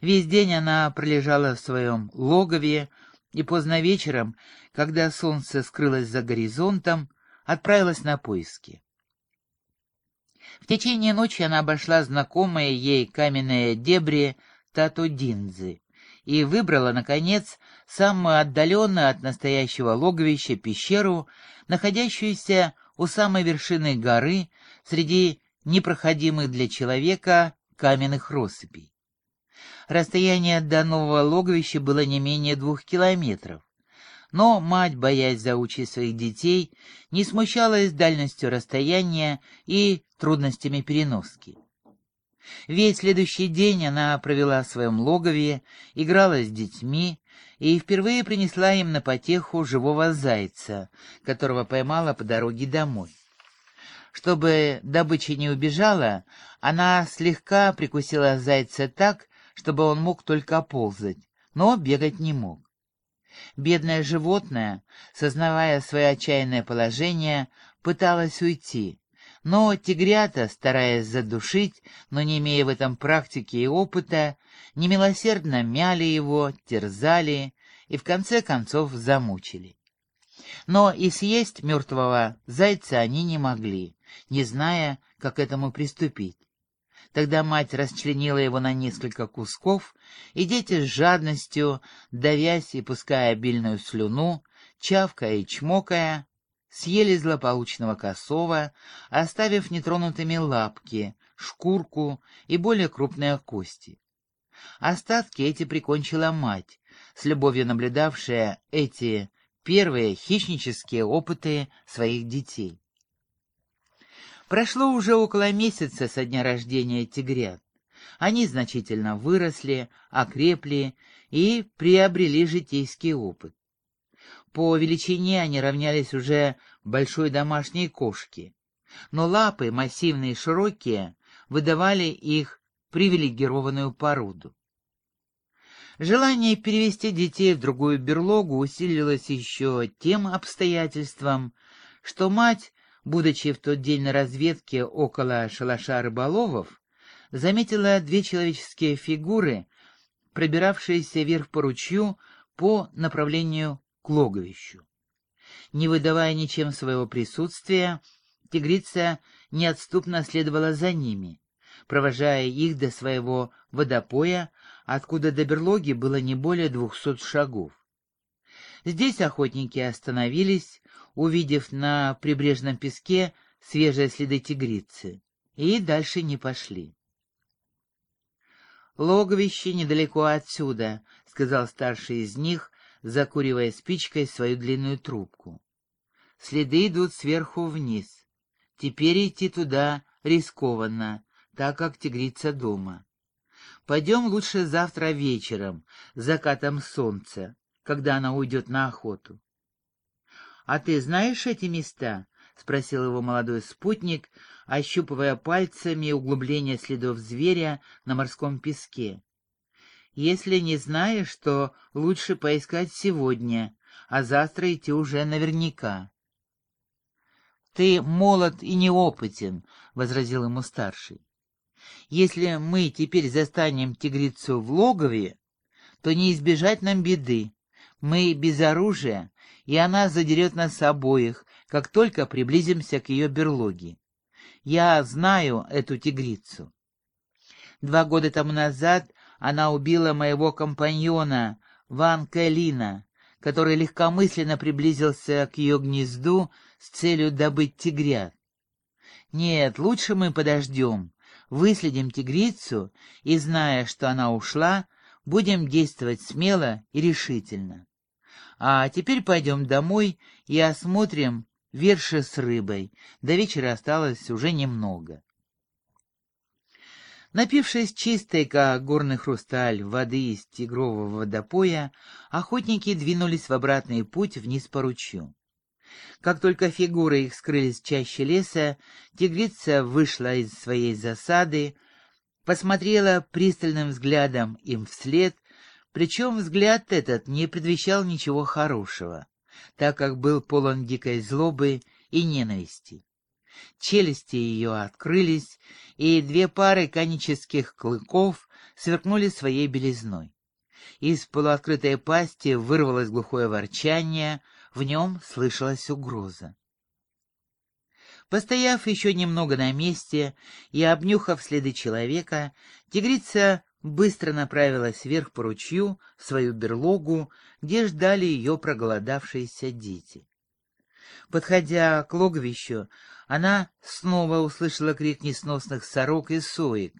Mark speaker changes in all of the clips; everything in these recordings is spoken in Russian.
Speaker 1: Весь день она пролежала в своем логове, и поздно вечером, когда солнце скрылось за горизонтом, отправилась на поиски. В течение ночи она обошла знакомые ей каменные дебри Тату-Динзы и выбрала, наконец, самую отдаленную от настоящего логовища пещеру, находящуюся у самой вершины горы среди непроходимых для человека каменных россыпей. Расстояние до нового логовища было не менее двух километров. Но мать, боясь заучить своих детей, не смущалась дальностью расстояния и трудностями переноски. Весь следующий день она провела в своем логове, играла с детьми и впервые принесла им на потеху живого зайца, которого поймала по дороге домой. Чтобы добыча не убежала, она слегка прикусила зайца так, чтобы он мог только ползать, но бегать не мог. Бедное животное, сознавая свое отчаянное положение, пыталось уйти, но тигрята, стараясь задушить, но не имея в этом практики и опыта, немилосердно мяли его, терзали и в конце концов замучили. Но и съесть мертвого зайца они не могли, не зная, как этому приступить. Тогда мать расчленила его на несколько кусков, и дети с жадностью, давясь и пуская обильную слюну, чавкая и чмокая, съели злополучного косова, оставив нетронутыми лапки, шкурку и более крупные кости. Остатки эти прикончила мать, с любовью наблюдавшая эти первые хищнические опыты своих детей. Прошло уже около месяца со дня рождения тигрят. Они значительно выросли, окрепли и приобрели житейский опыт. По величине они равнялись уже большой домашней кошке, но лапы, массивные и широкие, выдавали их привилегированную породу. Желание перевести детей в другую берлогу усилилось еще тем обстоятельством, что мать будучи в тот день на разведке около шалаша рыболовов, заметила две человеческие фигуры, пробиравшиеся вверх по ручью по направлению к логовищу. Не выдавая ничем своего присутствия, тигрица неотступно следовала за ними, провожая их до своего водопоя, откуда до берлоги было не более двухсот шагов. Здесь охотники остановились, увидев на прибрежном песке свежие следы тигрицы, и дальше не пошли. «Логовище недалеко отсюда», — сказал старший из них, закуривая спичкой свою длинную трубку. «Следы идут сверху вниз. Теперь идти туда рискованно, так как тигрица дома. Пойдем лучше завтра вечером, закатом солнца когда она уйдет на охоту. — А ты знаешь эти места? — спросил его молодой спутник, ощупывая пальцами углубление следов зверя на морском песке. — Если не знаешь, то лучше поискать сегодня, а завтра идти уже наверняка. — Ты молод и неопытен, — возразил ему старший. — Если мы теперь застанем тигрицу в логове, то не избежать нам беды. Мы без оружия, и она задерет нас обоих, как только приблизимся к ее берлоге. Я знаю эту тигрицу. Два года тому назад она убила моего компаньона, Ван Кэлина, который легкомысленно приблизился к ее гнезду с целью добыть тигрят. Нет, лучше мы подождем, выследим тигрицу и, зная, что она ушла, будем действовать смело и решительно. А теперь пойдем домой и осмотрим верши с рыбой. До вечера осталось уже немного. Напившись чистой, как горный хрусталь, воды из тигрового водопоя, охотники двинулись в обратный путь вниз по ручью. Как только фигуры их скрылись чаще леса, тигрица вышла из своей засады, посмотрела пристальным взглядом им вслед причем взгляд этот не предвещал ничего хорошего, так как был полон дикой злобы и ненависти. Челюсти ее открылись, и две пары конических клыков сверкнули своей белизной. Из полуоткрытой пасти вырвалось глухое ворчание, в нем слышалась угроза. Постояв еще немного на месте и обнюхав следы человека, тигрица быстро направилась вверх по ручью в свою берлогу, где ждали ее проголодавшиеся дети. Подходя к логовищу, она снова услышала крик несносных сорок и соек,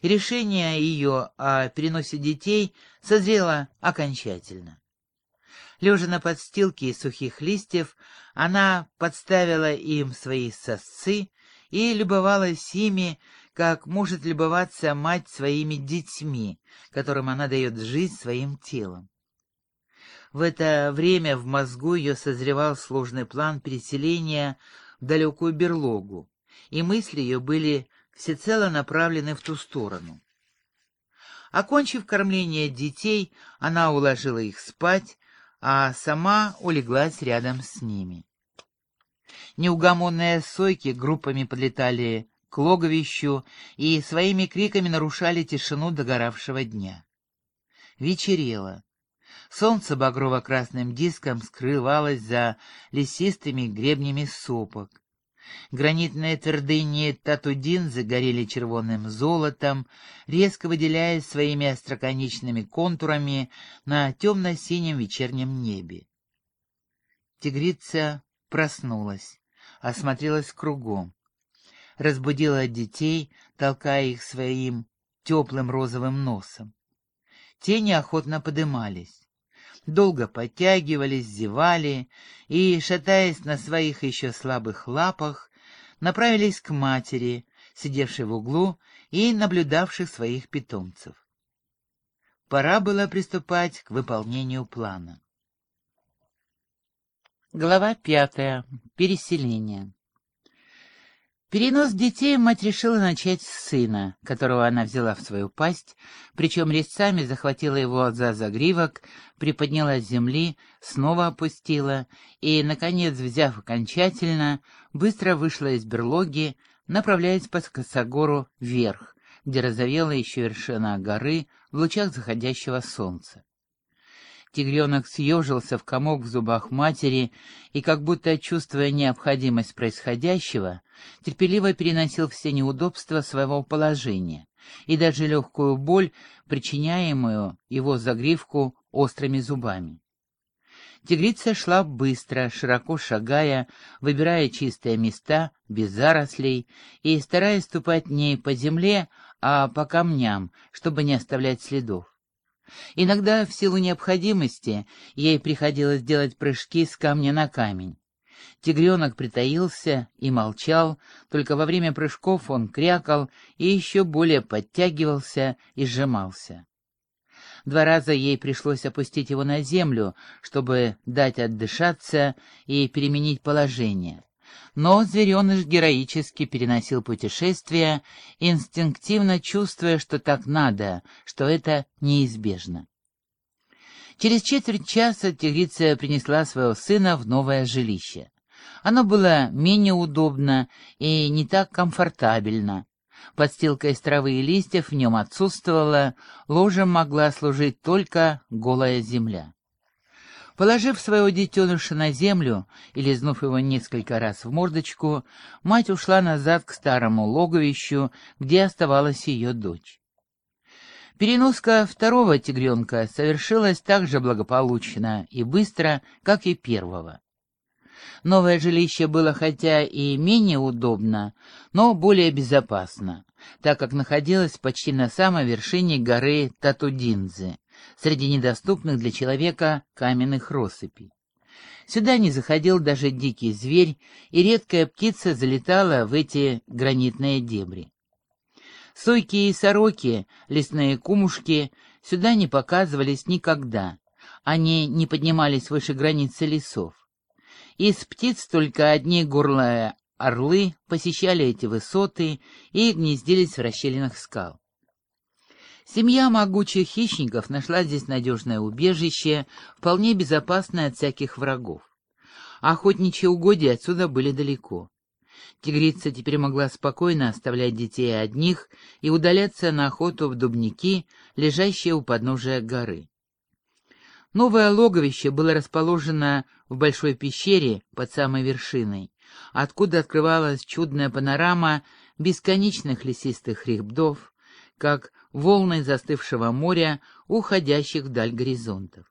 Speaker 1: и решение ее о переносе детей созрело окончательно. Лежа на подстилке из сухих листьев, она подставила им свои сосцы и любовалась ими, как может любоваться мать своими детьми, которым она дает жизнь своим телом. В это время в мозгу ее созревал сложный план переселения в далекую берлогу, и мысли ее были всецело направлены в ту сторону. Окончив кормление детей, она уложила их спать, а сама улеглась рядом с ними. Неугомонные сойки группами подлетали к логовищу и своими криками нарушали тишину догоравшего дня. Вечерело. Солнце багрово-красным диском скрывалось за лесистыми гребнями сопок. Гранитные твердыни Татудинзы горели червоным золотом, резко выделяясь своими остроконечными контурами на темно-синем вечернем небе. Тигрица проснулась, осмотрелась кругом разбудила детей, толкая их своим теплым розовым носом. Те неохотно подымались. Долго подтягивались, зевали и, шатаясь на своих еще слабых лапах, направились к матери, сидевшей в углу и наблюдавших своих питомцев. Пора было приступать к выполнению плана. Глава пятая. Переселение. Перенос детей мать решила начать с сына, которого она взяла в свою пасть, причем резцами захватила его за загривок, приподняла с земли, снова опустила и, наконец, взяв окончательно, быстро вышла из берлоги, направляясь по косогору вверх, где разовела еще вершина горы в лучах заходящего солнца. Тигренок съежился в комок в зубах матери и, как будто чувствуя необходимость происходящего, терпеливо переносил все неудобства своего положения и даже легкую боль, причиняемую его загривку острыми зубами. Тигрица шла быстро, широко шагая, выбирая чистые места, без зарослей, и стараясь ступать не по земле, а по камням, чтобы не оставлять следов. Иногда, в силу необходимости, ей приходилось делать прыжки с камня на камень. Тигренок притаился и молчал, только во время прыжков он крякал и еще более подтягивался и сжимался. Два раза ей пришлось опустить его на землю, чтобы дать отдышаться и переменить положение. Но звереныш героически переносил путешествие, инстинктивно чувствуя, что так надо, что это неизбежно. Через четверть часа тигрица принесла своего сына в новое жилище. Оно было менее удобно и не так комфортабельно. Подстилка из травы и листьев в нем отсутствовала, ложем могла служить только голая земля. Положив своего детеныша на землю и лизнув его несколько раз в мордочку, мать ушла назад к старому логовищу, где оставалась ее дочь. Переноска второго тигренка совершилась так же благополучно и быстро, как и первого. Новое жилище было хотя и менее удобно, но более безопасно, так как находилось почти на самой вершине горы Татудинзы среди недоступных для человека каменных россыпей. Сюда не заходил даже дикий зверь, и редкая птица залетала в эти гранитные дебри. Сойки и сороки, лесные кумушки сюда не показывались никогда, они не поднимались выше границы лесов. Из птиц только одни горлые орлы посещали эти высоты и гнездились в расщелинах скал. Семья могучих хищников нашла здесь надежное убежище, вполне безопасное от всяких врагов. Охотничьи угодья отсюда были далеко. Тигрица теперь могла спокойно оставлять детей одних и удаляться на охоту в дубники, лежащие у подножия горы. Новое логовище было расположено в большой пещере под самой вершиной, откуда открывалась чудная панорама бесконечных лесистых хребтов, как волны застывшего моря, уходящих вдаль горизонтов.